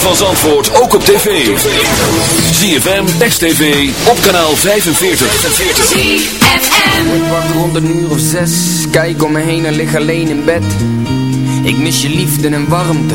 ritme van Zandvoort ook op tv. ZFM, Text TV, op kanaal 45. ZFM. Ik wacht rond een uur of zes, kijk om me heen en lig alleen in bed. Ik mis je liefde en warmte,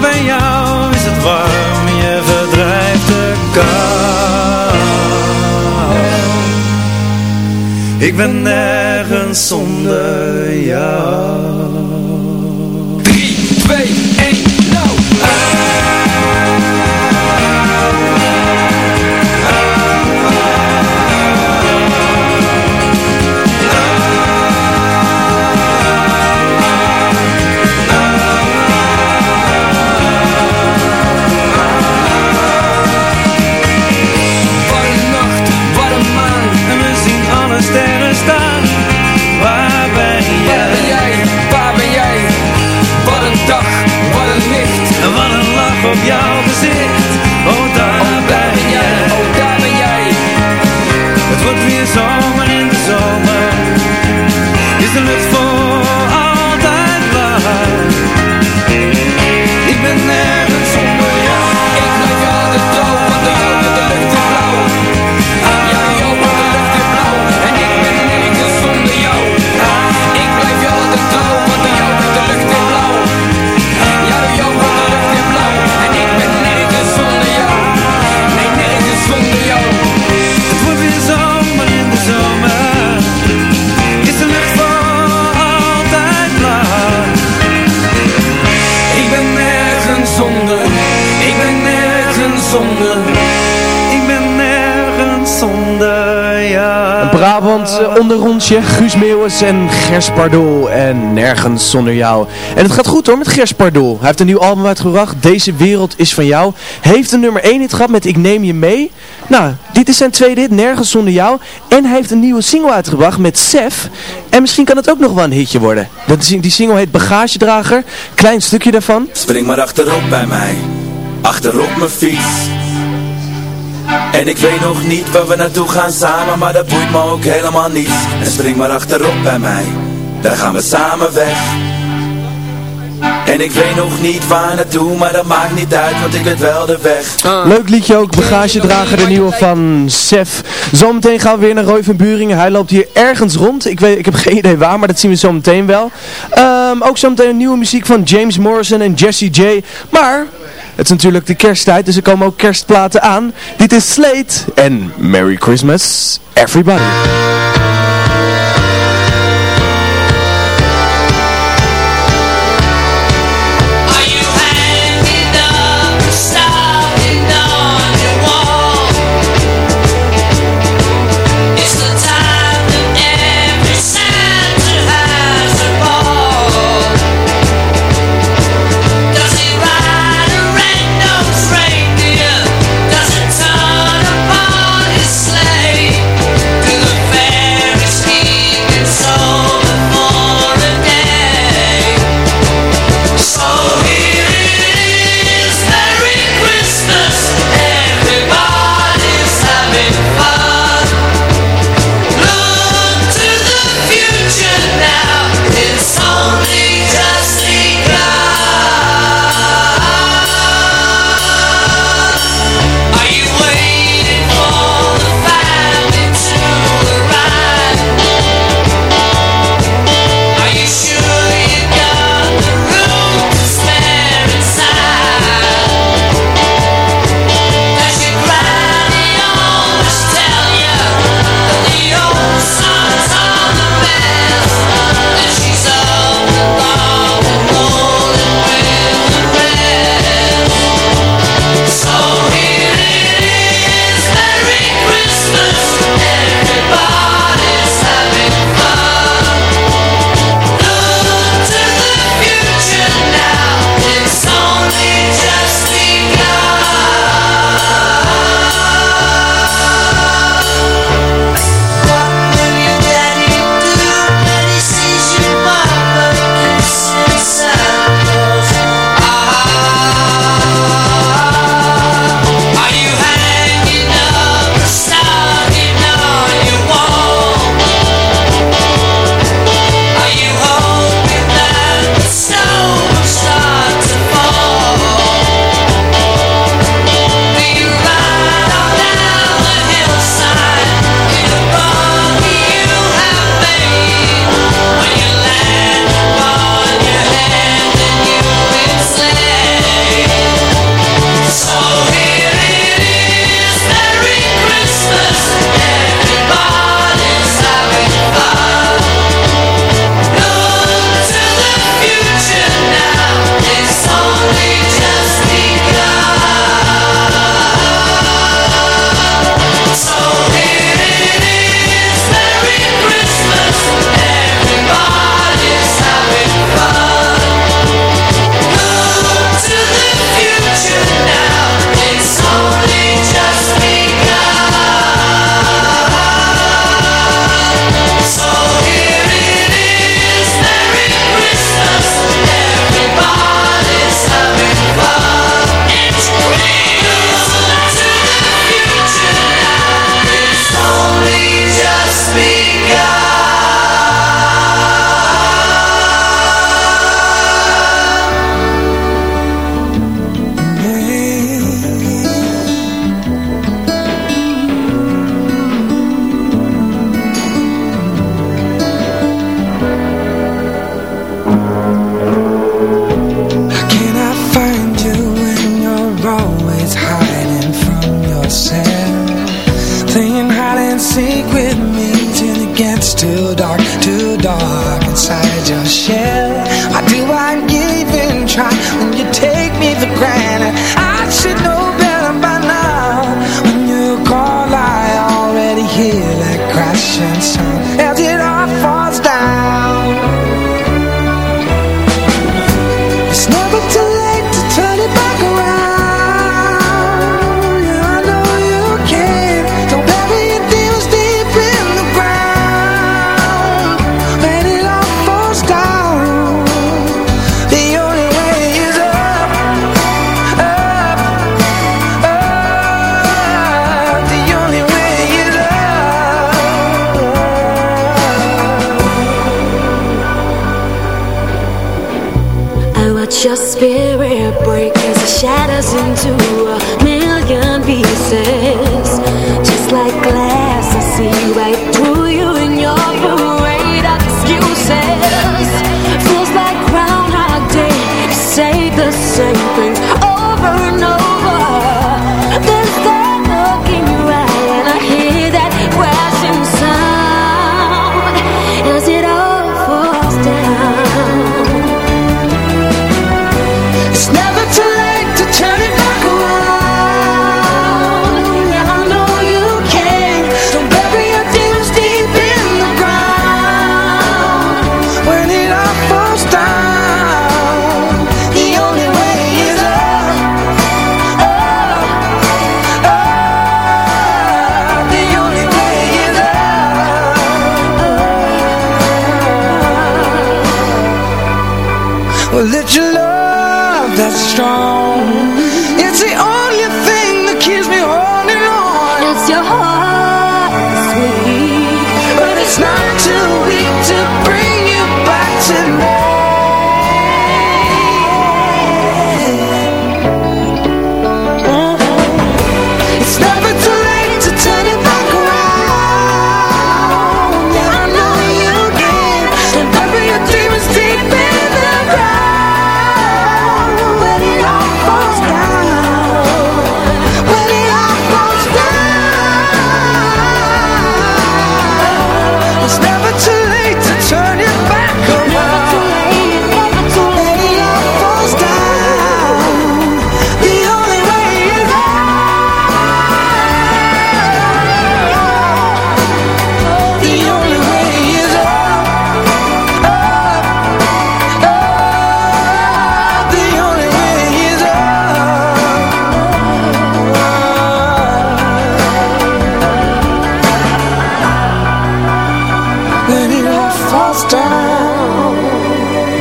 Bij jou? Is het warm? Je verdrijft de kou. Ik ben nergens zonder jou. 3, 2, op jouw gezicht. Oh daar Oh, daar ben jij. Oh, daar ben jij. Het wordt weer zomer in de zomer. Is de lucht voor Guus Meeuwis en Gers Pardoel. En nergens zonder jou. En het gaat goed hoor met Gers Pardoel. Hij heeft een nieuw album uitgebracht. Deze wereld is van jou. Heeft een nummer 1 hit gehad met Ik neem je mee. Nou, dit is zijn tweede hit. Nergens zonder jou. En hij heeft een nieuwe single uitgebracht met Sef. En misschien kan het ook nog wel een hitje worden. Die single heet Bagagedrager. Klein stukje daarvan. Spring maar achterop bij mij. Achterop mijn fiets. En ik weet nog niet waar we naartoe gaan samen, maar dat boeit me ook helemaal niet. En spring maar achterop bij mij, daar gaan we samen weg. En ik weet nog niet waar naartoe, maar dat maakt niet uit, want ik weet wel de weg. Ah. Leuk liedje ook, bagagedrager, de nieuwe van Sef. Zometeen gaan we weer naar Roy van Buringen. Hij loopt hier ergens rond. Ik, weet, ik heb geen idee waar, maar dat zien we zo meteen wel. Um, ook zometeen een nieuwe muziek van James Morrison en Jesse J. Maar het is natuurlijk de kersttijd, dus er komen ook kerstplaten aan. Dit is Slate en Merry Christmas, everybody.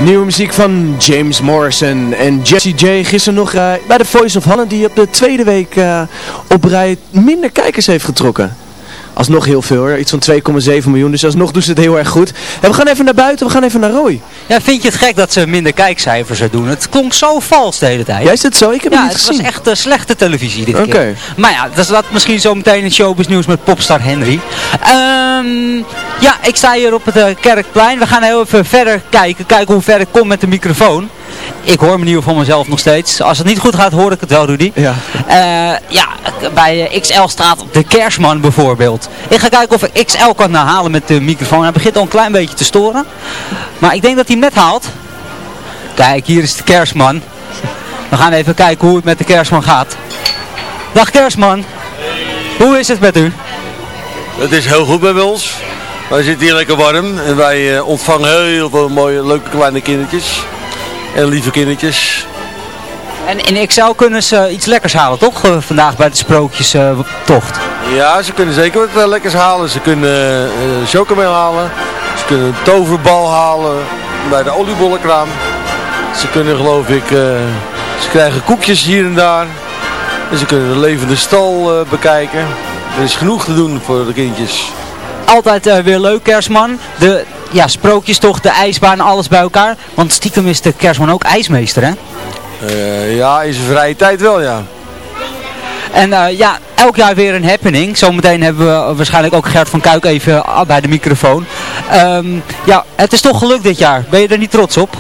Nieuwe muziek van James Morrison en Jesse J. Gisteren nog eh, bij de Voice of Holland die op de tweede week eh, op rij minder kijkers heeft getrokken. Alsnog heel veel hoor, iets van 2,7 miljoen, dus alsnog doen ze het heel erg goed. En we gaan even naar buiten, we gaan even naar Roy. Ja, vind je het gek dat ze minder kijkcijfers er doen? Het klonk zo vals de hele tijd. Jij is het zo? Ik heb ja, het niet het gezien. was echt eh, slechte televisie dit Oké. keer. Maar ja, dat is dat misschien zo meteen in showbiz nieuws met popstar Henry. Ehm, ja, ik sta hier op het eh, Kerkplein. We gaan heel even verder kijken. Kijken hoe ver ik kom met de microfoon. Ik hoor me ieder geval mezelf nog steeds. Als het niet goed gaat, hoor ik het wel, Rudy. Ja. Eh, ja, bij eh, XL staat de Kersman bijvoorbeeld. Ik ga kijken of ik XL kan halen met de microfoon. Hij begint al een klein beetje te storen. Maar ik denk dat hij hem net haalt. Kijk, hier is de Kersman. We gaan even kijken hoe het met de Kersman gaat. Dag Kersman. Hoe is het met u? Het is heel goed bij ons. Wij zitten hier lekker warm en wij eh, ontvangen heel veel mooie, leuke kleine kindertjes. En lieve kindertjes. En in XL kunnen ze iets lekkers halen, toch? Eh, vandaag bij de sprookjestocht. Ja, ze kunnen zeker wat eh, lekkers halen. Ze kunnen uh, chocomel halen. Ze kunnen een toverbal halen bij de oliebollenkraam. Ze kunnen geloof ik, ze krijgen koekjes hier en daar. En ze kunnen de levende stal bekijken. Er is genoeg te doen voor de kindjes. Altijd eh, weer leuk, Kersman. De ja, sprookjestocht, de ijsbaan, alles bij elkaar. Want stiekem is de Kersman ook ijsmeester, hè? Eh, ja, in zijn vrije tijd wel, ja. En eh, ja, elk jaar weer een happening. Zometeen hebben we waarschijnlijk ook Gert van Kuik even ah, bij de microfoon. Ehm, ja, het is toch gelukt dit jaar. Ben je er niet trots op?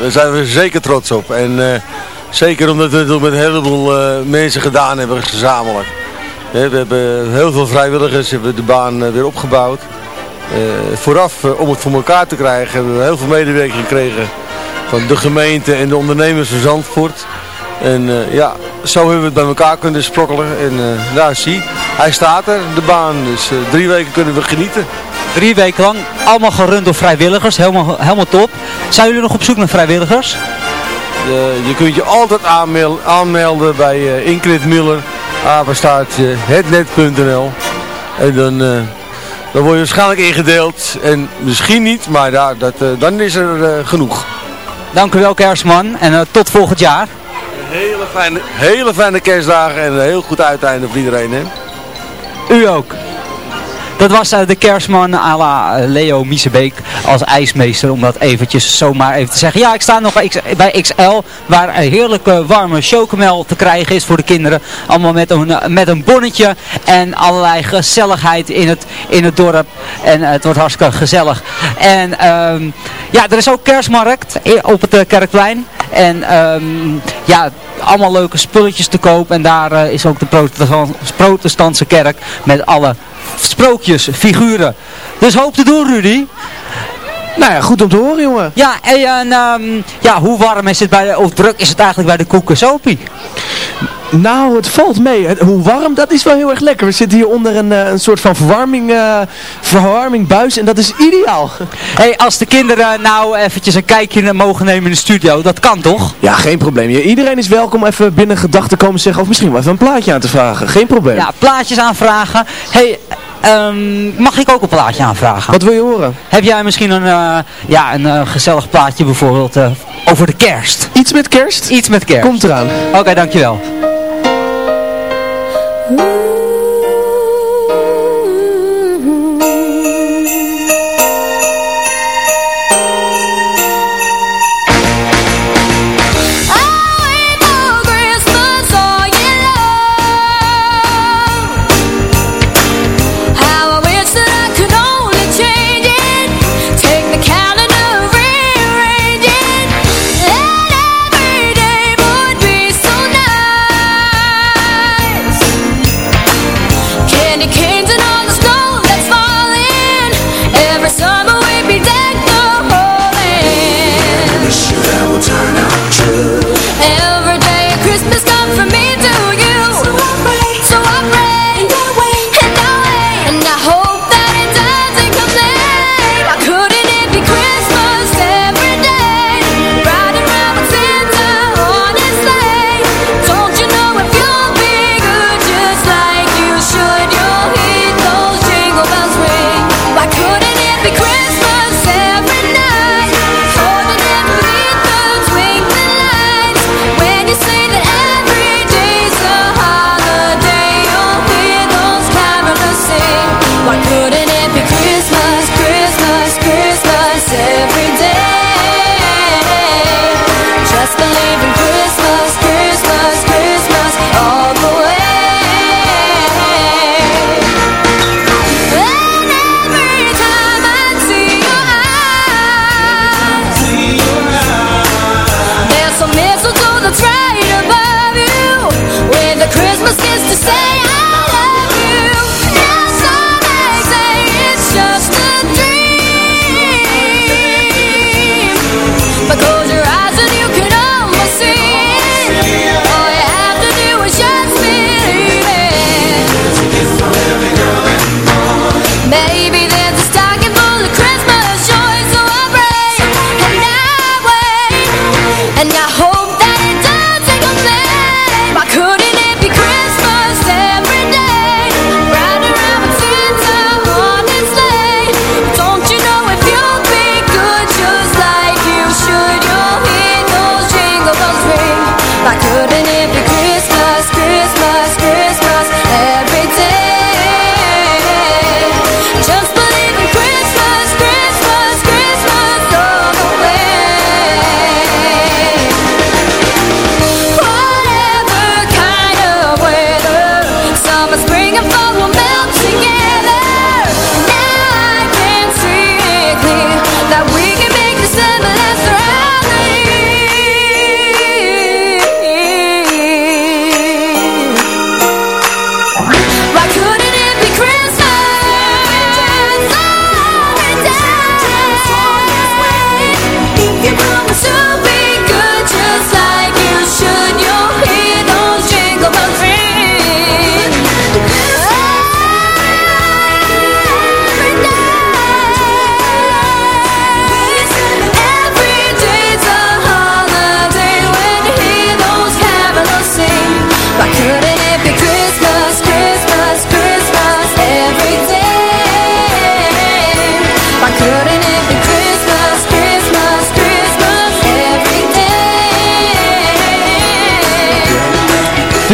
Daar zijn we zeker trots op. En zeker omdat we het met een heleboel mensen gedaan hebben gezamenlijk. We hebben heel veel vrijwilligers hebben de baan eh, weer opgebouwd. Eh, vooraf, eh, om het voor elkaar te krijgen, hebben we heel veel medewerking gekregen van de gemeente en de ondernemers van Zandvoort. En ja, zo hebben we het bij elkaar kunnen sprokkelen. En eh nou, zie, hij staat er, de baan. Dus drie weken kunnen we genieten. Drie weken lang, allemaal gerund door vrijwilligers. Helemaal, helemaal top. Zijn jullie nog op zoek naar vrijwilligers? Je kunt je altijd aanmel- aanmelden bij Ingrid Miller, apenstaartje hetnet.nl. En dan, eh, dan word je waarschijnlijk ingedeeld. En misschien niet, maar ja, dat, eh, dan is er eh, genoeg. Dank u wel, Kersman. En tot volgend jaar. Hele fijne, hele fijne kerstdagen en een heel goed uiteinde voor iedereen. Hè? U ook. Dat was eh, de kerstman à la eh, Leo Miesebeek als ijsmeester. Om dat eventjes zomaar even te zeggen. Ja, ik sta nog bij XL. Waar een heerlijke warme chocomel te krijgen is voor de kinderen. Allemaal met een, eh, met een bonnetje. En allerlei gezelligheid in het, in het dorp. En het wordt hartstikke gezellig. En ehm, ja, er is ook kerstmarkt op het Kerkplein. En ehm, ja, allemaal leuke spulletjes te koop. En daar is ook de protestan- protestantse kerk met alle sprookjes, figuren. Dus hoop te doen, Rudy. Nou ja, goed om te horen, jongen. Ja, en ehm, ja, hoe warm is het bij de, of druk is het eigenlijk bij de Koekensopie? Nou, het valt mee. Het- hoe warm, dat is wel heel erg lekker. We zitten hier onder een, eh, een soort van verwarming, eh verwarmingbuis en dat is ideaal. hey, als de kinderen nou eventjes een kijkje mogen nemen in de studio, dat kan toch? Ja, geen probleem. Iedereen is welkom even binnen gedachten komen zeggen of misschien wel even een plaatje aan te vragen. Geen probleem. Ja, plaatjes aanvragen. hey, ehm, mag ik ook een plaatje aanvragen? Wat wil je horen? Heb jij misschien een, eh, ja, een gezellig plaatje bijvoorbeeld over de kerst? Iets met kerst? Iets met kerst. Komt eraan. Oké, dankjewel.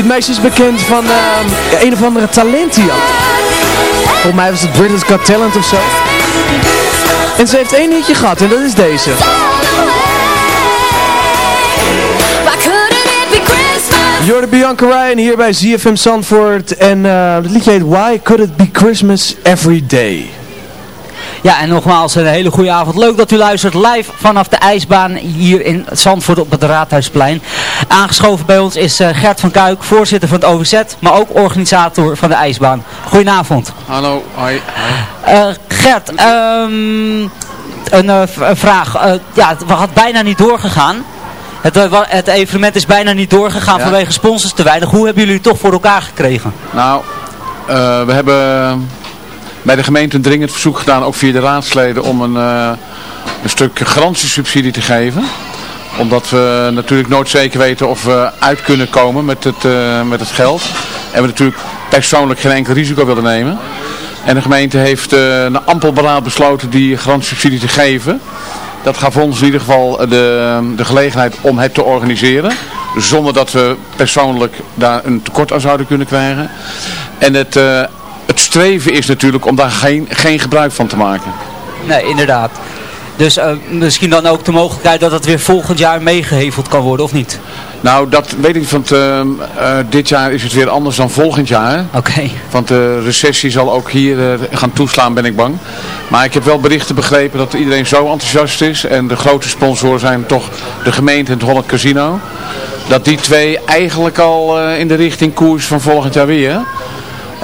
Dit meisje is bekend van ehm, een of andere talent die had. Volgens mij was het Britain's Got Talent of zo. En ze heeft één hitje gehad en dat is deze. Why couldn't it be Christmas? Jordan Bianca Ryan hier bij ZFM Zandvoort. En eh, het liedje heet Why Could It Be Christmas Every Day. Ja, en nogmaals een hele goede avond. Leuk dat u luistert live vanaf de ijsbaan hier in Zandvoort op het Raadhuisplein. Aangeschoven bij ons is eh, Gert van Kuik, voorzitter van het OVZ, maar ook organisator van de ijsbaan. Goedenavond. Hallo, hoi. Eh, Gert, ehm, een, eh, een vraag. Ja, het had bijna niet doorgegaan. Het, het evenement is bijna niet doorgegaan Ja. vanwege sponsors te weinig. Hoe hebben jullie het toch voor elkaar gekregen? Nou, we hebben bij de gemeente een dringend verzoek gedaan, ook via de raadsleden, om een, een stuk garantiesubsidie te geven. Omdat we natuurlijk nooit zeker weten of we uit kunnen komen met het, eh, met het geld. En we natuurlijk persoonlijk geen enkel risico willen nemen. En de gemeente heeft eh na ampel beraad besloten die garantiesubsidie te geven. Dat gaf ons in ieder geval de, de gelegenheid om het te organiseren. Zonder dat we persoonlijk daar een tekort aan zouden kunnen krijgen. En het, eh, het streven is natuurlijk om daar geen, geen gebruik van te maken. Nee, inderdaad. Dus eh, misschien dan ook de mogelijkheid dat het weer volgend jaar meegeheveld kan worden, of niet? Nou, dat weet ik niet, want eh, eh, dit jaar is het weer anders dan volgend jaar. Oké. Want de recessie zal ook hier eh, gaan toeslaan, ben ik bang. Maar ik heb wel berichten begrepen dat iedereen zo enthousiast is. En de grote sponsoren zijn toch de gemeente en het Holland Casino. Dat die twee eigenlijk al in de richting koers van volgend jaar weer.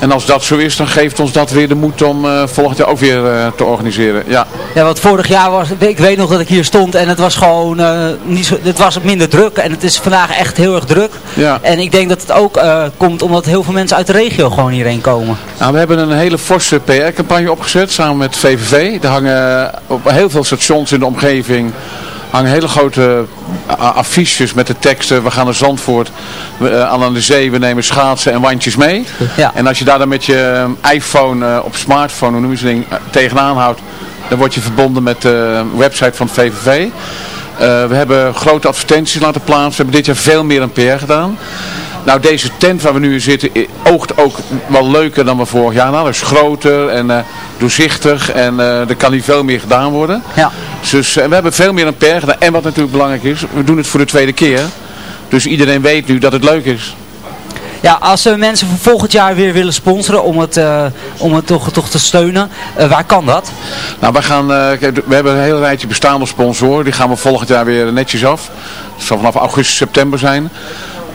En als dat zo is, dan geeft ons dat weer de moed om eh, volgend jaar ook weer eh, te organiseren. Ja. Ja, want vorig jaar was, ik weet nog dat ik hier stond en het was gewoon eh, niet zo, het was minder druk en het is vandaag echt heel erg druk. Ja. En ik denk dat het ook komt omdat heel veel mensen uit de regio gewoon hierheen komen. Nou, we hebben een hele forse PR-campagne opgezet samen met VVV. Er hangen op heel veel stations in de omgeving hangen hele grote a- affiches met de teksten. We gaan naar Zandvoort, we, eh, aan de zee, we nemen schaatsen en wandjes mee. Ja. En als je daar dan met je eh, iPhone eh, op smartphone, hoe noem je zo'n ding, eh, tegenaan houdt, dan word je verbonden met de website van het VVV. Eh, we hebben grote advertenties laten plaatsen. We hebben dit jaar veel meer aan PR gedaan. Nou, deze tent waar we nu in zitten oogt ook wel leuker dan we vorig jaar hadden. Het is groter en eh, doorzichtig en eh, er kan hier veel meer gedaan worden. Ja. Dus eh, we hebben veel meer PR gedaan. En wat natuurlijk belangrijk is, we doen het voor de tweede keer. Dus iedereen weet nu dat het leuk is. Ja, als uh, mensen voor volgend jaar weer willen sponsoren om het, uh, om het toch, toch te steunen, uh, waar kan dat? Nou, wij gaan, uh, we hebben een hele rijtje bestaande sponsoren. Die gaan we volgend jaar weer netjes af. Dat zal vanaf augustus, september zijn.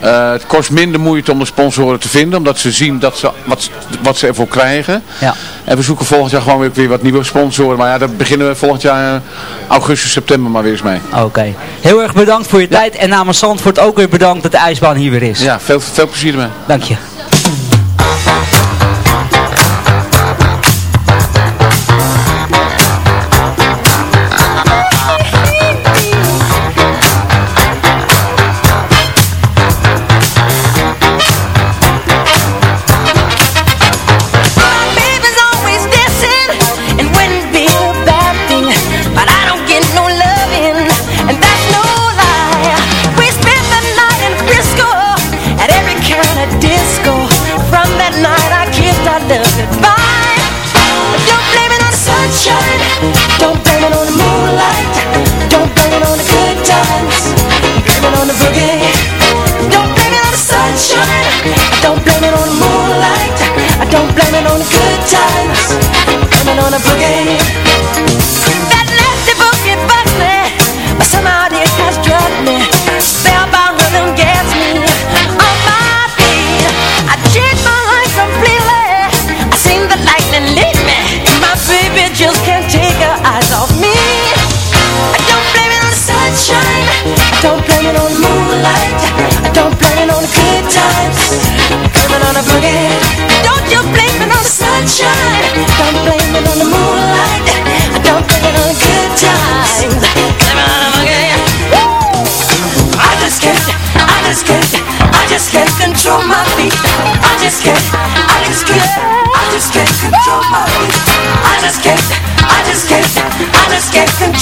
Uh, het kost minder moeite om de sponsoren te vinden, omdat ze zien dat ze, wat, wat ze ervoor krijgen. Ja. En we zoeken volgend jaar gewoon weer, weer wat nieuwe sponsoren. Maar ja, daar beginnen we volgend jaar augustus, september maar weer eens mee. Oké. Okay. Heel erg bedankt voor je ja. tijd en namens Zandvoort ook weer bedankt dat de ijsbaan hier weer is. Ja, veel, veel plezier ermee. Dank je.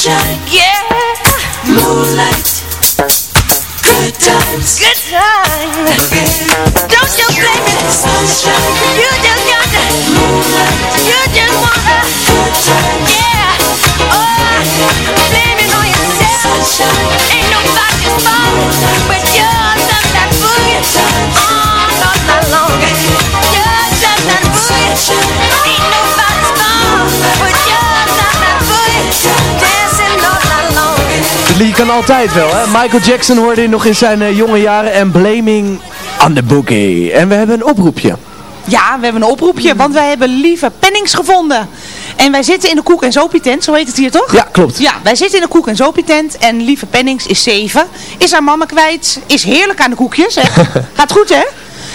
Sunshine. Yeah. Moonlight. Good times. Good times. Don't you blame it. Sunshine. You just got the moonlight. You just wanna. Good times. Yeah. Oh, blame it on yourself. Sunshine. Ain't nobody's fault Liedje kan altijd wel, hè? Michael Jackson hoorde je nog in zijn eh, jonge jaren en Blaming on the Boogie. En we hebben een oproepje. Ja, we hebben een oproepje, want wij hebben lieve pennings gevonden. En wij zitten in de koek- en zopietent, zo heet het hier toch? Ja, klopt. Ja, wij zitten in de koek- en zopietent en lieve Pennings is zeven. Is haar mama kwijt, is heerlijk aan de koekjes, hè? Gaat goed, hè?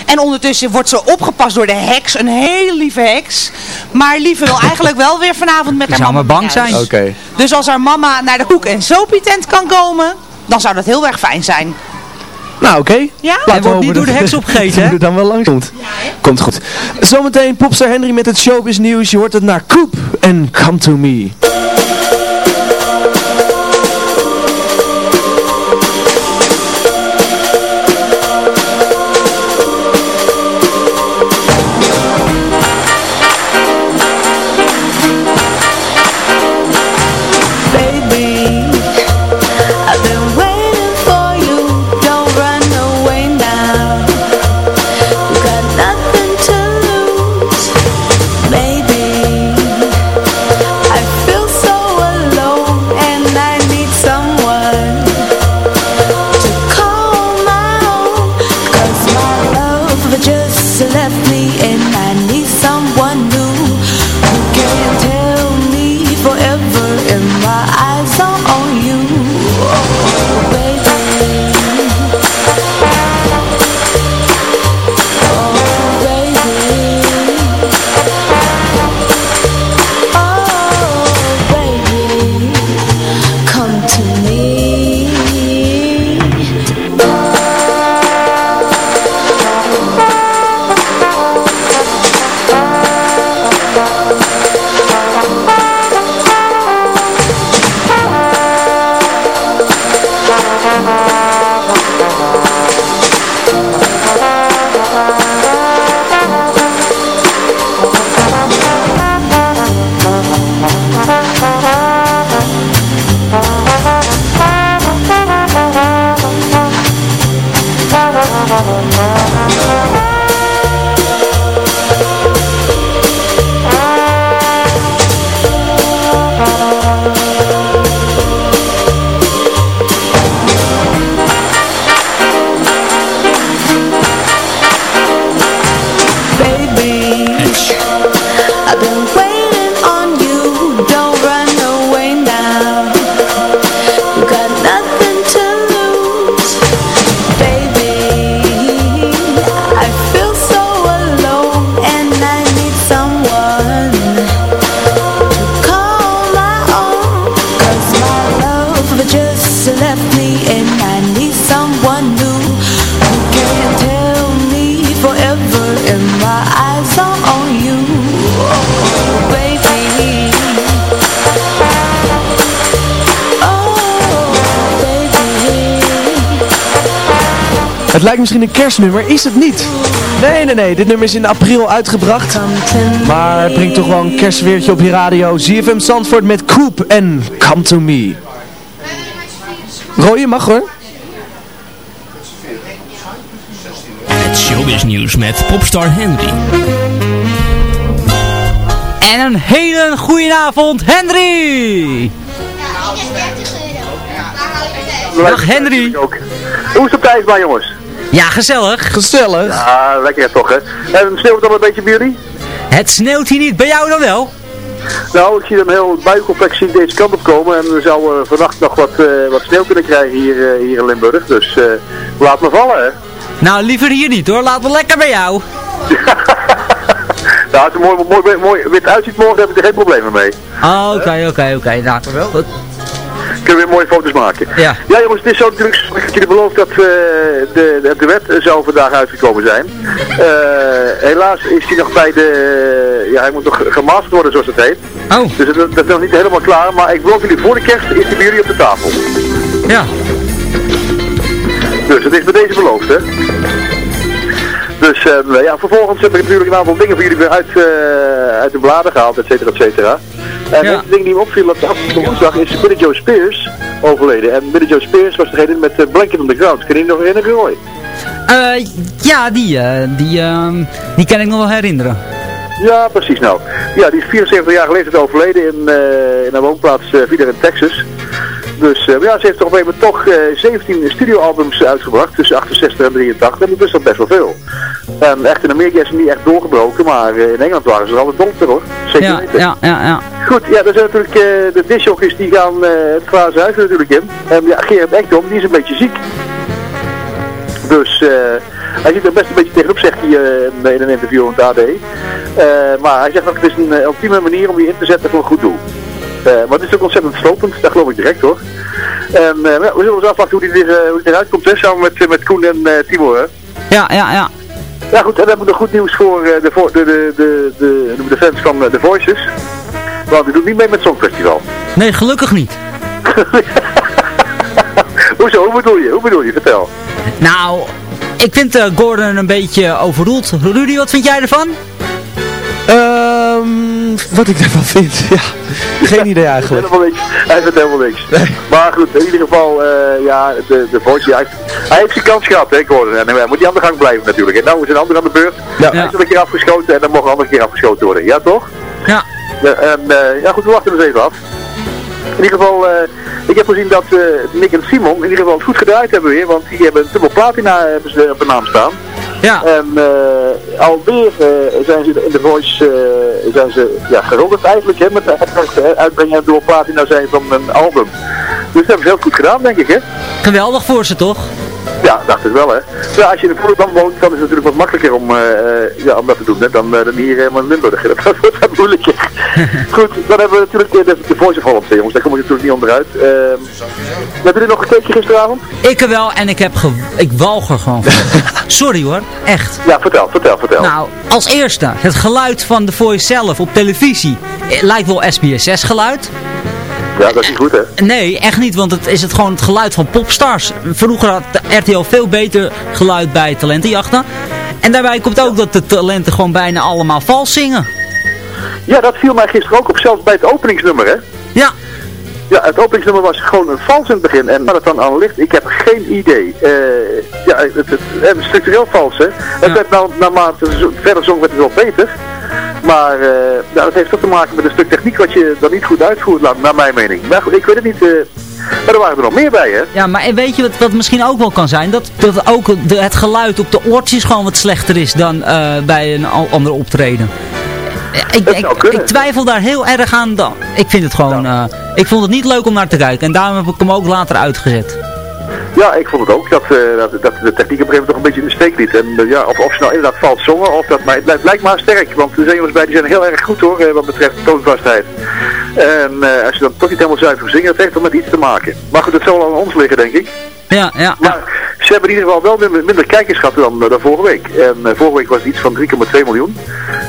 En ondertussen wordt ze opgepast door de heks, een hele lieve heks. Maar lieve wil eigenlijk wel weer vanavond met haar zou mama maar bang zijn. Oké. Dus als haar mama naar de koek- en sopietent kan komen, dan zou dat heel erg fijn zijn. Nou, oké. Ja? Laten we wordt niet door de heks opgegeten, hè? dan wel langs komt. Komt goed. Zometeen Popstar Henry met het showbiz nieuws. Je hoort het naar Coop en Come To Me. Lijkt misschien een kerstnummer, is het niet? Nee, nee, nee. Dit nummer is in april uitgebracht. Maar het brengt toch wel een kerstweertje op je radio. ZFM Zandvoort met Coop en Come To Me. Roy, je mag hoor. Het showbiz nieuws met popstar Henry. En een hele goede avond, Henry! Dag Henry! Hoe is het op tijd bij jongens? Ja, gezellig. Gezellig. Ja, lekker toch hè. En sneeuwt het al een beetje bij jullie? Het sneeuwt hier niet, bij jou dan wel? Nou, ik zie een heel buiencomplex zien deze kant op komen. En we zouden vannacht nog wat, eh, wat sneeuw kunnen krijgen hier, eh, hier in Limburg. Dus eh, laat me vallen, hè. Nou, liever hier niet hoor. Laat me lekker bij jou. Nou, als het er mooi, mooi, mooi wit uitziet morgen, heb ik er geen problemen mee. Ah, Oké, oké, oké. Nou, goed. Kunnen we weer mooie foto's maken. Ja. Ja jongens, het is zo natuurlijk, ik heb jullie beloofd dat eh, de, de, de wet zou vandaag uitgekomen zijn. Eh, helaas is hij nog bij de, ja hij moet nog gemasterd worden zoals het heet. Oh. Dus dat, dat is nog niet helemaal klaar, maar ik beloof jullie voor de kerst is hij bij jullie op de tafel. Ja. Dus het is bij deze beloofd hè. Dus eh, ja, vervolgens heb ik natuurlijk een aantal dingen voor jullie weer uit, eh, uit de bladen gehaald, et cetera, et cetera. En Ja. een ding die me opviel op de afgelopen woensdag is Billy Joe Spears overleden. En Billy Joe Spears was degene met uh, Blanket on the Ground. Kun je je nog herinneren, Roy? Eh, ja, die, eh, die, ehm, die kan ik nog wel herinneren. Ja, precies nou. Ja, die is 74 jaar geleden overleden in, in haar woonplaats uh, Vida in Texas. Dus eh, ja, ze heeft toch op een gegeven moment toch eh, 17 studioalbums uitgebracht tussen 68 en 83. En dat is dat best wel veel. En echt in Amerika is ze niet echt doorgebroken, maar eh, in Engeland waren ze er altijd op, hoor. Zeker Ja, weten. ja, ja, ja. Goed, ja, er zijn natuurlijk de disjockeys die gaan het glazen huis natuurlijk in. En ja, Gerard Ekdom, die is een beetje ziek. Dus hij zit er best een beetje tegenop, zegt hij in een interview in het AD. Maar hij zegt ook, het is een ultieme manier om je in te zetten voor een goed doel. Eh, maar het is ook ontzettend slopend, dat geloof ik direct hoor. En eh, ja, we zullen eens afwachten hoe die, er, eh, hoe die eruit komt, hè, samen met, met Koen en Timo. Hè. Ja, ja, ja. Ja goed, en dan hebben we nog goed nieuws voor de, de, de, de, de, de fans van The Voices. Want die doen niet mee met het Songfestival. Nee, gelukkig niet. Hoezo, hoe bedoel je? Hoe bedoel je? Vertel. Nou, ik vind Gordon een beetje overroeld. Rudy, wat vind jij ervan? Ehm, wat ik daarvan vind, ja. Geen idee eigenlijk. Helemaal niks. Hij vindt helemaal niks. Maar goed, in ieder geval, eh, ja, de, de Voice, hij, heeft- hij heeft zijn kans gehad, hè, Gordon. En hij moet die aan de gang blijven natuurlijk. En nou is een ander aan de beurt. Ja. Hij is een keer afgeschoten en dan mag een andere keer afgeschoten worden. Ja, toch? Ja. Ja, en, eh, ja goed, we wachten dus even af. In ieder geval, eh, ik heb gezien dat eh, Nick en Simon in ieder geval het goed gedraaid hebben weer, want die hebben een dubbel platina hebben ze op naam staan. Ja. En eh, alweer eh, zijn ze in de Voice eh, zijn ze, ja, gerodderd eigenlijk hè, met het uitbrengen en dubbel platina zijn van een album. Dus dat hebben ze heel goed gedaan denk ik hè. Geweldig voor ze, toch? Ja, dacht ik wel hè. Ja, als je in de Volendam woont, dan is het natuurlijk wat makkelijker om, eh, eh, ja, om dat te doen hè, dan, eh, dan hier helemaal in Limburg. Dat wordt wat moeilijker. Goed, dan hebben we natuurlijk de, de Voice of Holland, jongens. Daar kom je natuurlijk niet onderuit. Ehm hebben jullie nog gekeken gisteravond? Ik er wel en ik heb ge ik walg er gewoon van. Sorry hoor, echt. Ja, vertel, vertel, vertel. Nou, als eerste, het geluid van de Voice zelf op televisie lijkt wel SBS6 geluid. Ja, dat is niet goed hè. Nee, echt niet, want het is het gewoon het geluid van popstars. Vroeger had de RTL veel beter geluid bij talentenjachten. En daarbij komt ook dat de talenten gewoon bijna allemaal vals zingen. Ja, dat viel mij gisteren ook op, zelfs bij het openingsnummer, hè? Ja. Ja, het openingsnummer was gewoon een vals in het begin. En waar het dan aan ligt, ik heb geen idee. Eh, ja, het, het, het, structureel vals, hè? Het werd nou, naarmate verder zong, werd het wel beter. Maar eh, dat heeft ook te maken met een stuk techniek wat je dan niet goed uitvoert, naar, mijn mening. Maar goed, ik weet het niet. eh, maar er waren er nog meer bij, hè? Ja, maar weet je wat, wat misschien ook wel kan zijn? Dat, dat ook de, het geluid op de oortjes gewoon wat slechter is dan eh, bij een ander optreden. Ik, ik, ik twijfel daar heel erg aan dan. Ik vind het gewoon, eh, ik vond het niet leuk om naar te kijken. En daarom heb ik hem ook later uitgezet. Ja, ik vond het ook. Dat, eh, dat, dat de techniek op een gegeven moment toch een beetje in de steek liet. En eh, ja, of, of ze nou inderdaad vals zongen, of dat, maar het lijkt, lijkt maar sterk. Want de zenuws bij die zijn heel erg goed hoor, eh, wat betreft toonvastheid. En als je dan toch niet helemaal zuiver zingen, dat heeft toch met iets te maken. Maar goed, dat zal wel aan ons liggen denk ik. Ja, ja. Maar ze hebben in ieder geval wel minder, minder kijkers gehad dan, dan vorige week. En vorige week was het iets van 3,2 miljoen.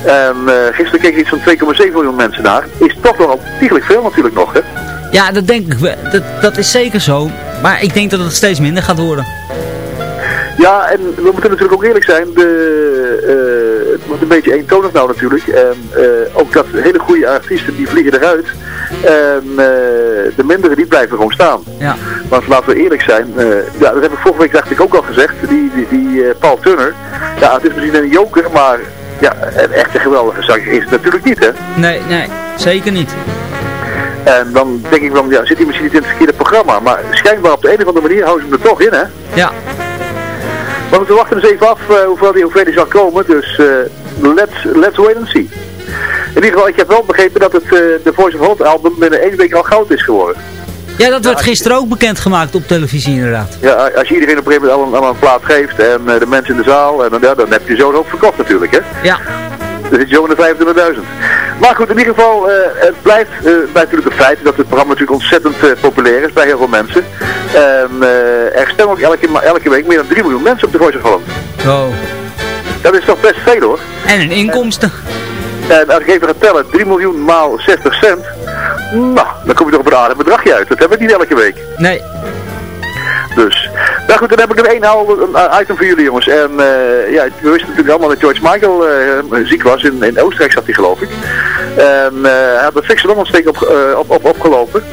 En eh, gisteren keken iets van 2,7 miljoen mensen naar. Is toch wel ontiegelijk veel natuurlijk nog, hè? Ja, dat denk ik wel. Dat, dat is zeker zo. Maar ik denk dat het steeds minder gaat worden. Ja, en we moeten natuurlijk ook eerlijk zijn, de, eh, het wordt een beetje eentonig nou natuurlijk. En eh, ook dat hele goede artiesten die vliegen eruit. En eh, de mindere die blijven gewoon staan. Ja. Want laten we eerlijk zijn, ja, dat heb ik vorige week dacht ik ook al gezegd, die, die, die Paul Turner. Ja, het is misschien een joker, maar ja, een echte geweldige zanger is het natuurlijk niet hè. Nee, nee, zeker niet. En dan denk ik van, ja, zit hij misschien niet in het verkeerde programma. Maar schijnbaar op de een of andere manier houden ze hem er toch in hè. Ja. Maar we wachten dus even af uh, hoeveel die hoeveel die zal komen. Dus uh, let's, let's wait and see. In ieder geval, ik heb wel begrepen dat het eh, de Voice of Holland album binnen één week al goud is geworden. Ja, dat werd gisteren ook bekendgemaakt op televisie inderdaad. Ja, als je iedereen op een gegeven moment al een, al een plaat geeft en eh, de mensen in de zaal, en dan, ja, dan heb je zo'n hoop verkocht natuurlijk, hè? Ja. Dan zit je zo in de 25.000. Maar goed, in ieder geval, eh, het blijft, eh, blijft natuurlijk een feit dat het programma natuurlijk ontzettend eh, populair is bij heel veel mensen. En eh, er stemmen ook elke, elke week meer dan 3 miljoen mensen op de Voice of Holland. Oh. Dat is toch best veel hoor. En een inkomsten. En als ik even ga tellen, 3 miljoen maal 60 cent, nou, dan kom je toch op een aardig bedragje uit. Dat hebben we niet elke week. Nee. Dus, nou goed, dan heb ik nog één een item voor jullie jongens. En eh, ja, we wisten natuurlijk allemaal dat George Michael eh, ziek was. In, in Oostenrijk zat hij geloof ik. En eh, hij had een fikse longontsteking op, eh, op, op, opgelopen.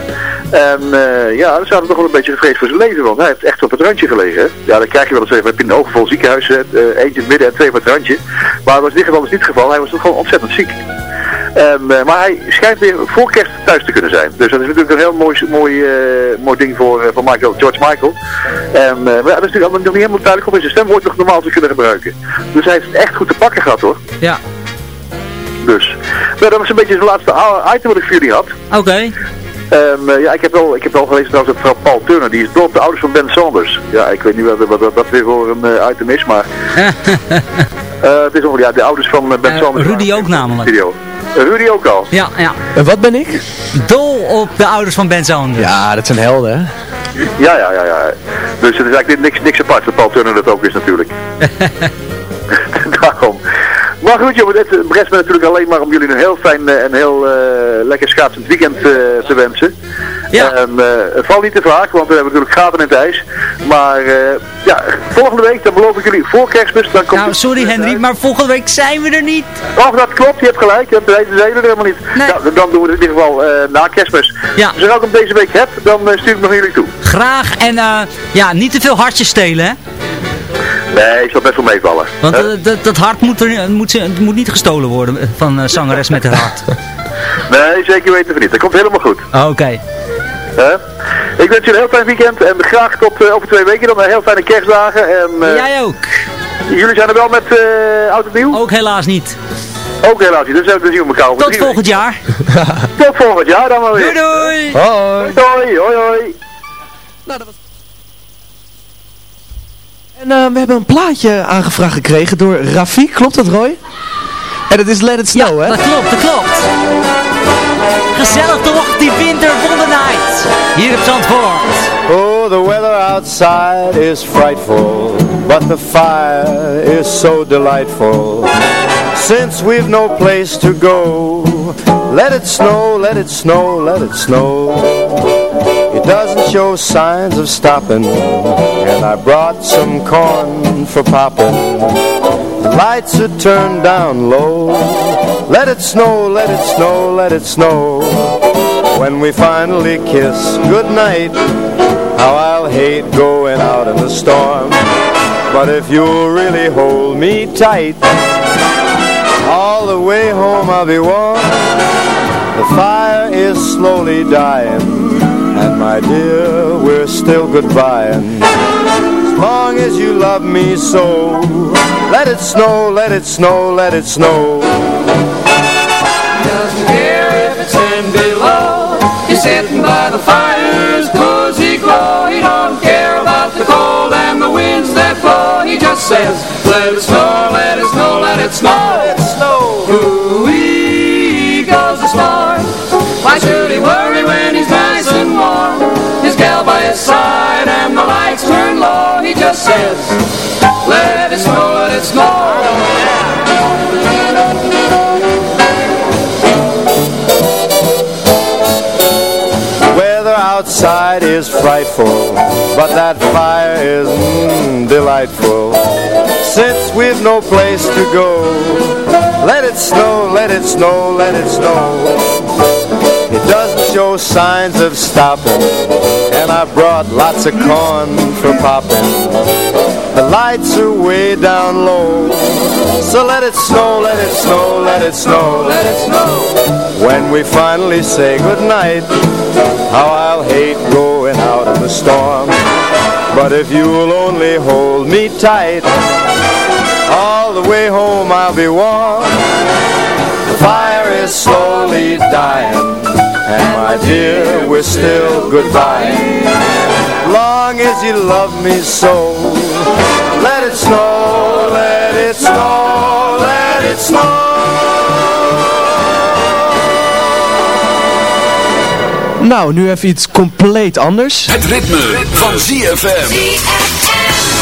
En eh, ja, dan zaten toch wel een beetje gevreesd voor zijn leven. Want hij heeft echt op het randje gelegen. Ja, dan krijg je wel eens even, heb een ogenvol ziekenhuis. eh, eentje in het midden en twee op het randje. Maar dat was in dit geval dus niet het geval. Hij was toch gewoon ontzettend ziek. En, eh, maar hij schijnt weer voor kerst thuis te kunnen zijn. Dus dat is natuurlijk een heel mooi, mooi, eh, mooi ding voor, eh, voor Michael, George Michael. En, eh, maar ja, dat is natuurlijk allemaal nog niet helemaal duidelijk of hij zijn stemwoord nog normaal te kunnen gebruiken. Dus hij heeft het echt goed te pakken gehad hoor. Ja. Dus. Nou, dat was een beetje het laatste item wat ik voor jullie had. Oké. Ehm, eh, ja, ik heb wel, ik heb wel gelezen trouwens dat Paul Turner, die is dol op de ouders van Ben Sanders. Ja, ik weet niet wat, wat, wat dat weer voor een item is, maar... Eh, het is ongeveer, ja, de ouders van Ben Sanders. Rudy ook namelijk. Video. Rudy ook al. Ja, ja. En wat ben ik? Dol op de ouders van Ben. Ja, dat zijn helden, hè? Ja, ja, ja, ja. Dus het is eigenlijk niks, niks apart dat Paul Turner dat ook is natuurlijk. Daarom. Maar goed jongen, het rest me natuurlijk alleen maar om jullie een heel fijn eh, en heel eh, lekker schaatsend weekend eh, te wensen. Ja. Eh, het valt niet te vaak, want we hebben natuurlijk gaten in het ijs. Maar ja, volgende week, dan beloof ik jullie voor kerstmis, dan komt Nou, sorry Henry, maar volgende week zijn we er niet. Oh, dat klopt, je hebt gelijk. Je hebt de hele er helemaal niet. Ja, dan doen we het in ieder geval na kerstmis. Ja. Dus als ik hem deze week heb, dan stuur ik naar jullie toe. Graag en ja, niet te veel hartjes stelen, hè? Nee, ik zal best wel meevallen. Want Hè? eh, dat, dat hart moet, er, moet, moet niet gestolen worden eh, van eh, zangeres met het hart. Nee, zeker weten we niet. Dat komt helemaal goed. Oké. Hè? Ik wens jullie een heel fijn weekend en graag tot eh, over twee weken dan een heel fijne kerstdagen. En, eh, Jij ook. Jullie zijn er wel met uh, oud en nieuw? Ook helaas niet. Ook helaas niet, dus we zien elkaar over Tot volgend jaar. Tot volgend jaar dan maar weer. Doei doei. Hoi. Hoi, hoi, hoi. En eh, we hebben een plaatje aangevraagd gekregen door Rafik, klopt dat Roy? En dat is Let It Snow, hè? Dat klopt, dat klopt. Gezellig toch, die winter wonder night. Hier op Zandvoort. Oh, the weather outside is frightful, but the fire is so delightful. Since we've no place to go, let it snow, let it snow, let it snow. Doesn't show signs of stopping, and I brought some corn for popping. The lights are turned down low. Let it snow, let it snow, let it snow. When we finally kiss goodnight, how I'll hate going out in the storm. But if you'll really hold me tight, all the way home I'll be warm. The fire is slowly dying, my dear, we're still goodbying. As long as you love me so, let it snow, let it snow, let it snow. Doesn't care if it's ten below. He's sitting by the fire's cozy glow. He don't care about the cold and the winds that blow. He just says, let it snow, let it snow, let it snow. Let it snow. Ooh-wee goes the snow. Why should says, let it snow, let it snow. Weather outside is frightful, but that fire is mm, delightful. Since we've no place to go, let it snow, let it snow, let it snow. It doesn't show signs of stopping, I brought lots of corn for popping. The lights are way down low, so let it snow, let it snow, let it snow, let it snow. When we finally say goodnight, how I'll hate going out in the storm. But if you'll only hold me tight, all the way home I'll be warm. The fire is slowly dying. And my dear, we're still goodbye. Long as you love me so, let it snow, let it snow, let it snow. Nou, nu even iets compleet anders. Het ritme, van ZFM. Sometimes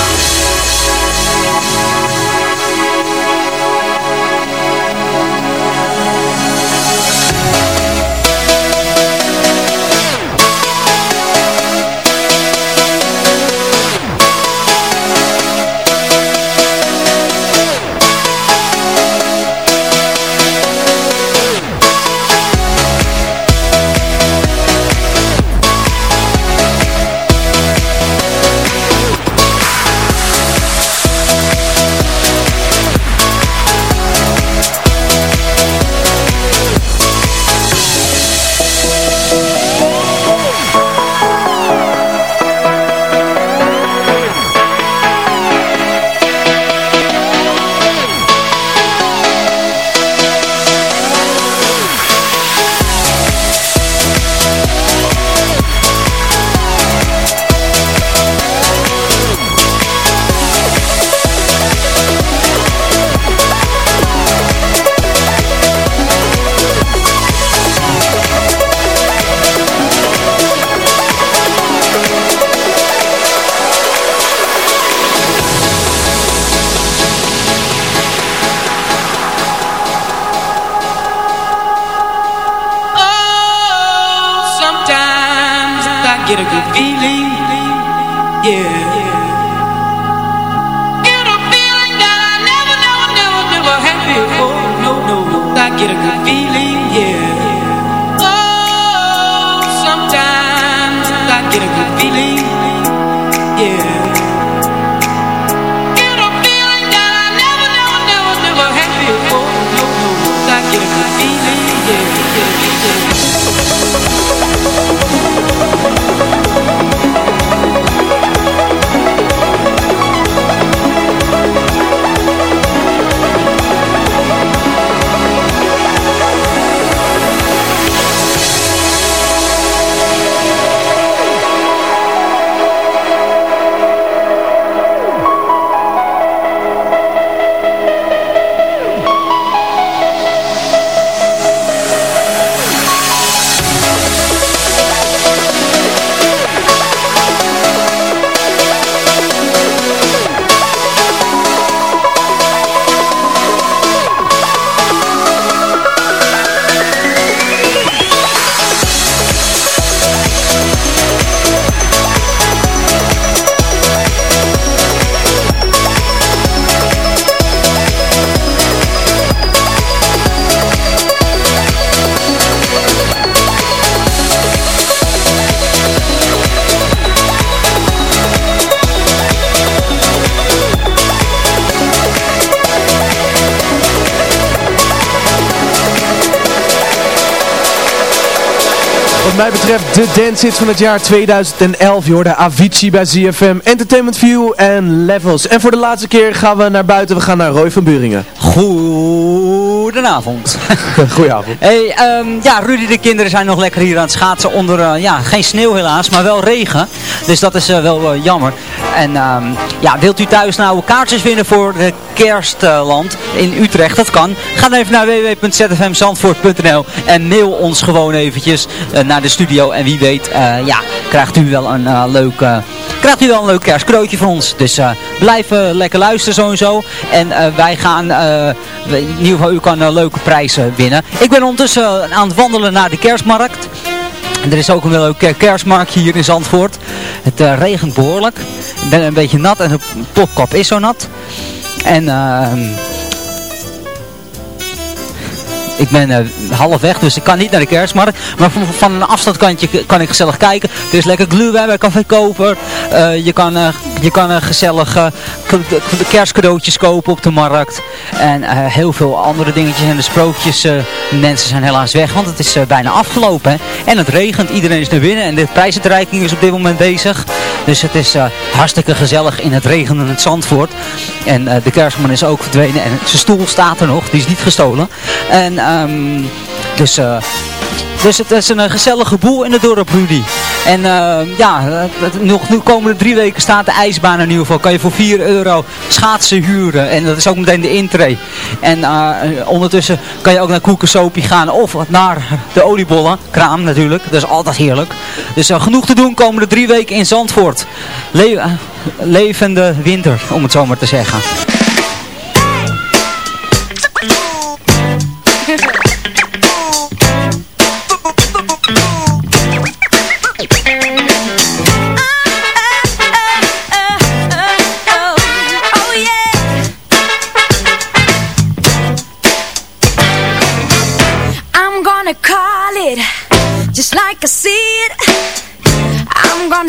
mij betreft de dance hit van het jaar 2011. Je hoorde Avicii bij ZFM, Entertainment View en Levels. En voor de laatste keer gaan we naar buiten. We gaan naar Roy van Buringen. Goedenavond. Goedenavond. Hey, ehm, ja, Rudy, de kinderen zijn nog lekker hier aan het schaatsen onder, eh, ja, geen sneeuw helaas, maar wel regen. Dus dat is eh, wel eh, jammer. En ehm, ja, wilt u thuis nou kaartjes winnen voor de kerstland in Utrecht? Dat kan. Ga dan even naar www.zfmzandvoort.nl en mail ons gewoon eventjes eh, naar de studio. En wie weet, eh, ja, krijgt u wel een eh, leuk... Krijgt u wel een leuk kerstcadeautje van ons. Dus blijf lekker luisteren sowieso. En eh, wij gaan, in ieder geval, u kan leuke prijzen winnen. Ik ben ondertussen aan het wandelen naar de kerstmarkt. En er is ook een leuk kerstmarktje hier in Zandvoort. Het regent behoorlijk. Ben een beetje nat en de popkap is zo nat. En ehm, ik ben eh, half weg, dus ik kan niet naar de kerstmarkt. Maar van, van een afstandkantje kan ik gezellig kijken. Er is lekker gluwijn bij Café Koper. Eh, je kan, eh, je kan gezellig kerstcadeautjes kopen op de markt. En heel veel andere dingetjes. En de sprookjes, mensen zijn helaas weg, want het is bijna afgelopen. En het regent, iedereen is naar binnen. En de prijsuitreiking is op dit moment bezig. Dus het is eh, hartstikke gezellig in het regenende Zandvoort. En eh, de kerstman is ook verdwenen. En zijn stoel staat er nog, die is niet gestolen. En ehm, Dus, eh, dus het is een eh, gezellige boel in het dorp, Rudy. En eh, ja, nog, nu komende drie weken staat de ijsbaan in ieder geval. Kan je voor 4 euro schaatsen huren. En dat is ook meteen de intree. En ondertussen kan je ook naar Koekensopie gaan of naar de oliebollen. Kraam natuurlijk, dat is altijd heerlijk. Dus genoeg te doen komende drie weken in Zandvoort. Le levende winter, om het zo maar te zeggen.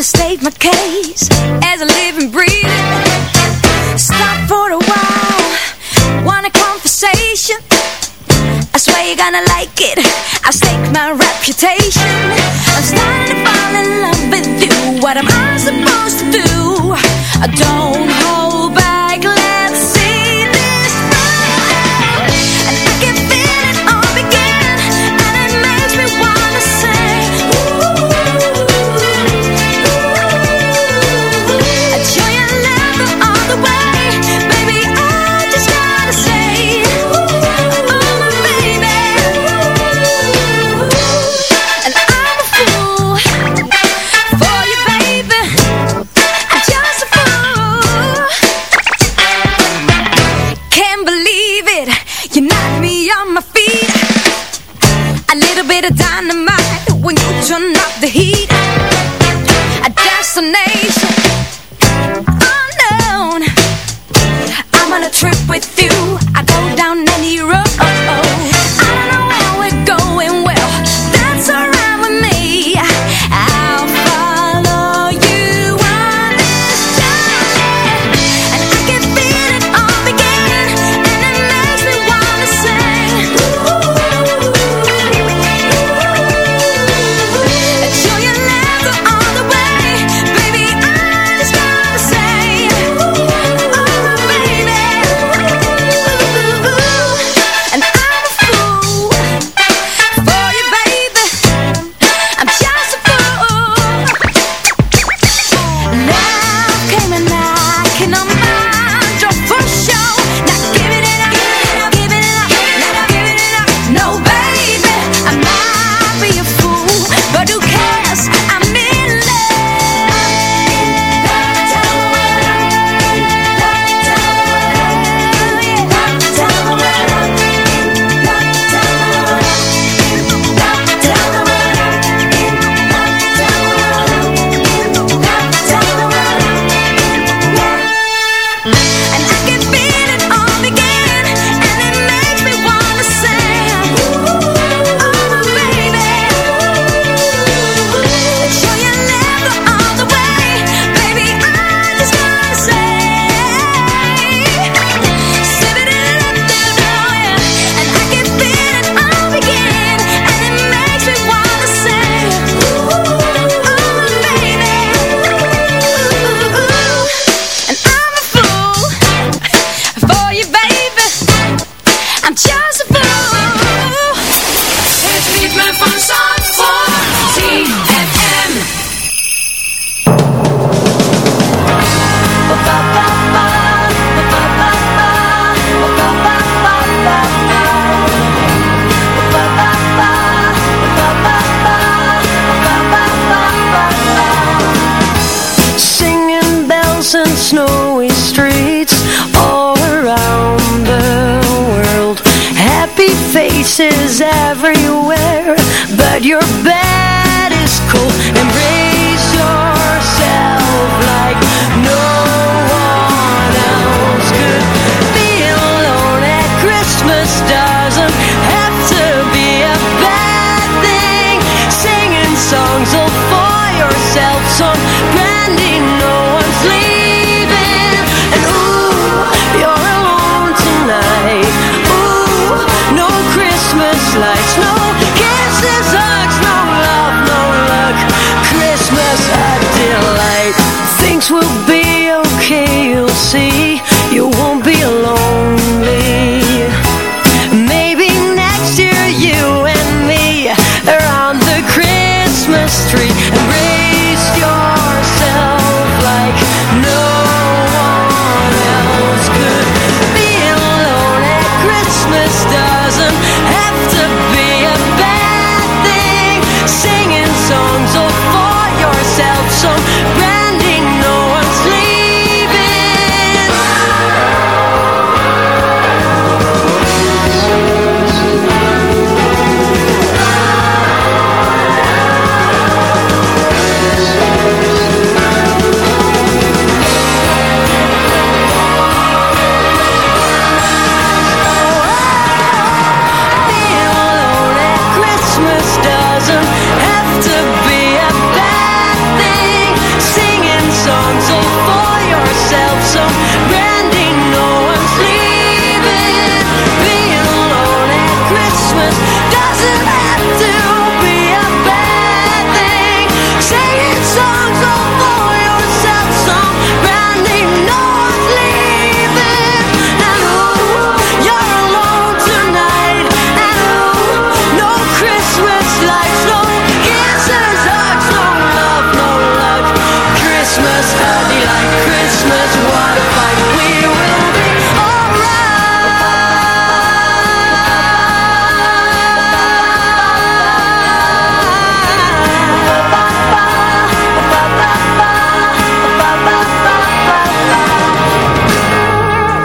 Gonna state my case. As a living, breathing Stop for a while. Want a conversation? I swear you're gonna like it. I stake my reputation. I'm starting to fall in love with you. What am I supposed to do? I don't hold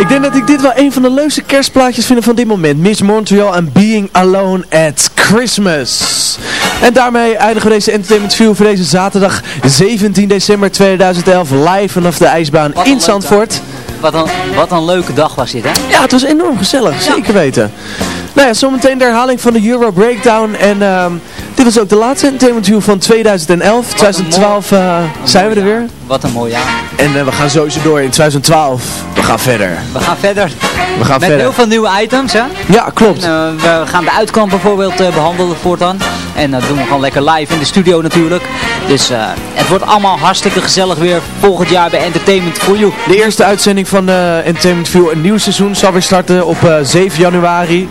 Ik denk dat ik dit wel een van de leukste kerstplaatjes vind van dit moment. Miss Montreal en Being Alone at Christmas. En daarmee eindigen we deze Entertainment View voor deze zaterdag 17 december 2011 live vanaf de ijsbaan in Zandvoort. Wat een, wat een leuke dag was dit, hè? Ja, het was enorm gezellig, zeker weten. Nou ja, zometeen de herhaling van de Euro Breakdown. En ehm, was ook de laatste Entertainment View van 2011. 2012 uh, zijn we er weer. Wat een mooi jaar. En uh, we gaan sowieso door in 2012. We gaan verder. We gaan verder. We gaan Met verder. heel veel nieuwe items, hè? Ja, klopt. En, uh, we gaan de uitkant bijvoorbeeld behandelen voortaan. En dat doen we gewoon lekker live in de studio natuurlijk. Dus het wordt allemaal hartstikke gezellig weer volgend jaar bij Entertainment for You. De eerste uitzending van Entertainment View, een nieuw seizoen, zal weer starten op uh, 7 januari.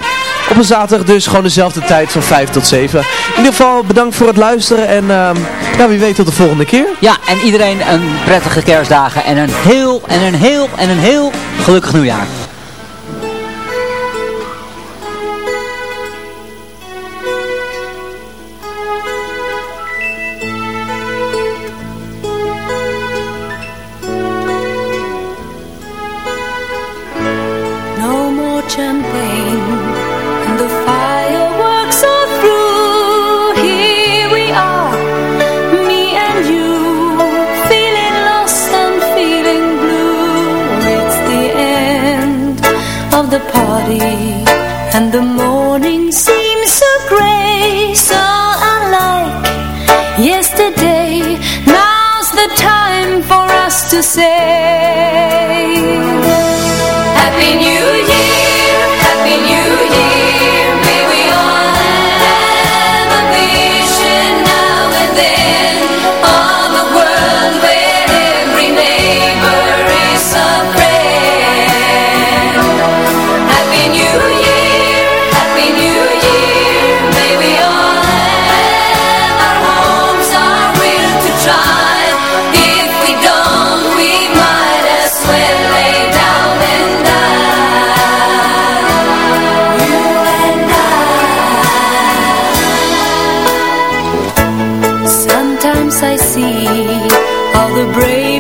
Op een zaterdag dus gewoon dezelfde tijd van 5 tot 7. In ieder geval bedankt voor het luisteren en uh, wie weet tot de volgende keer. Ja, en iedereen een prettige kerstdagen en een heel en een heel en een heel gelukkig nieuwjaar. I see all the brave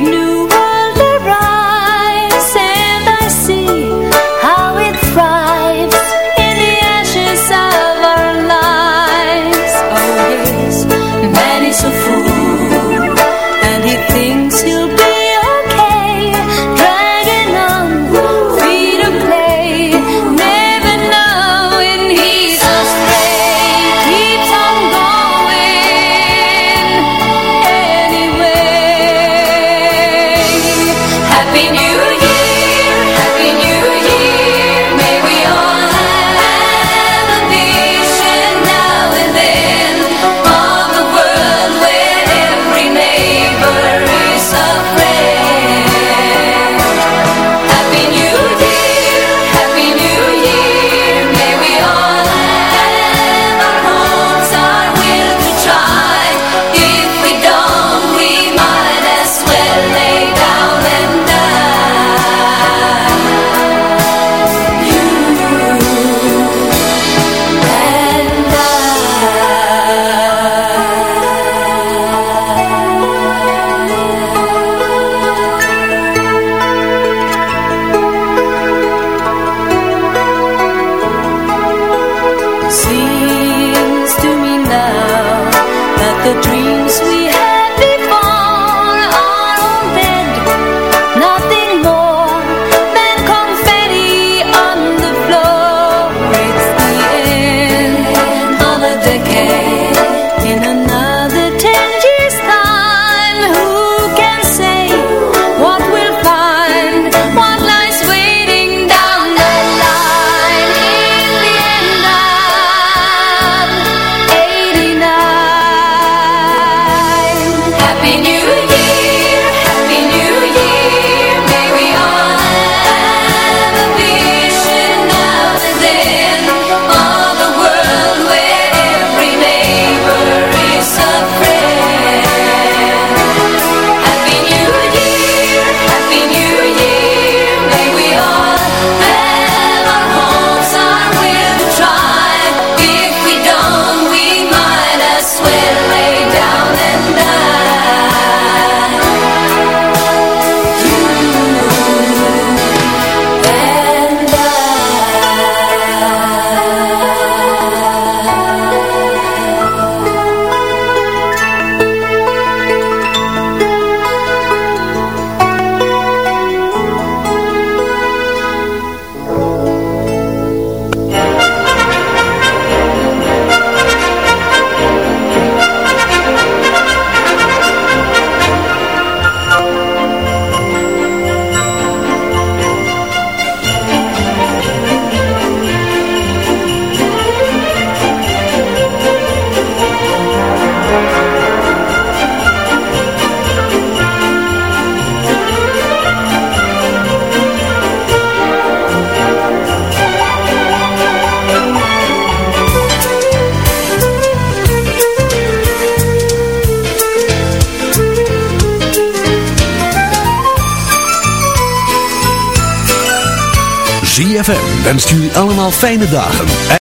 fijne dagen.